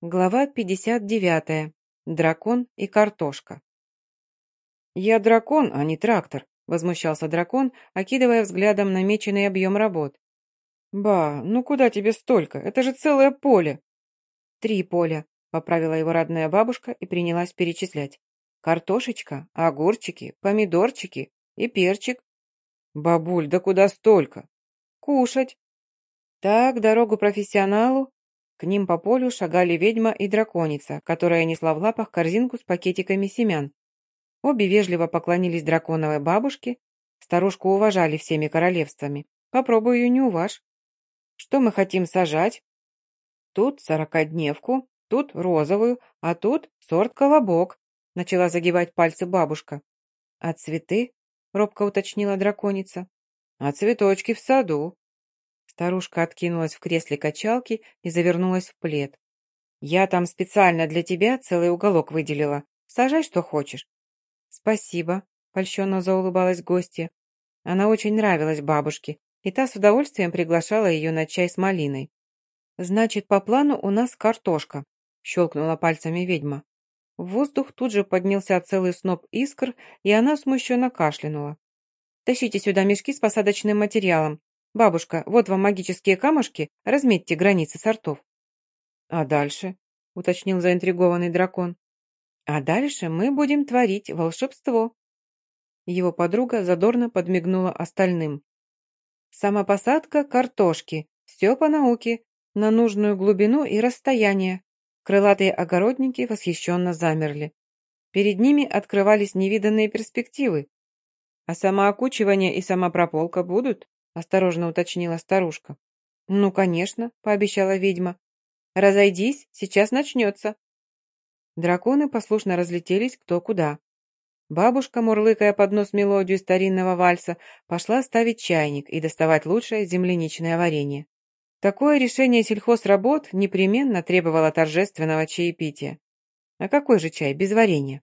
Глава 59. Дракон и картошка. «Я дракон, а не трактор», — возмущался дракон, окидывая взглядом намеченный объем работ. «Ба, ну куда тебе столько? Это же целое поле!» «Три поля», — поправила его родная бабушка и принялась перечислять. «Картошечка, огурчики, помидорчики и перчик». «Бабуль, да куда столько?» «Кушать». «Так, дорогу профессионалу, к ним по полю шагали ведьма и драконица, которая несла в лапах корзинку с пакетиками семян. Обе вежливо поклонились драконовой бабушке, старушку уважали всеми королевствами. Попробую не уваж. Что мы хотим сажать? Тут сорокодневку, тут розовую, а тут сорт колобок, начала загибать пальцы бабушка. А цветы? робко уточнила драконица. А цветочки в саду. Старушка откинулась в кресле качалки и завернулась в плед. «Я там специально для тебя целый уголок выделила. Сажай, что хочешь». «Спасибо», — польщенно заулыбалась гостья. Она очень нравилась бабушке, и та с удовольствием приглашала ее на чай с малиной. «Значит, по плану у нас картошка», — щелкнула пальцами ведьма. В воздух тут же поднялся целый сноп искр, и она смущенно кашлянула. «Тащите сюда мешки с посадочным материалом. «Бабушка, вот вам магические камушки, разметьте границы сортов». «А дальше?» — уточнил заинтригованный дракон. «А дальше мы будем творить волшебство». Его подруга задорно подмигнула остальным. «Самопосадка картошки. Все по науке. На нужную глубину и расстояние». Крылатые огородники восхищенно замерли. Перед ними открывались невиданные перспективы. А самоокучивание и самопрополка будут? Осторожно уточнила старушка. «Ну, конечно», — пообещала ведьма. «Разойдись, сейчас начнется». Драконы послушно разлетелись кто куда. Бабушка, мурлыкая под нос мелодию старинного вальса, пошла ставить чайник и доставать лучшее земляничное варенье. Такое решение сельхозработ непременно требовало торжественного чаепития. А какой же чай без варенья?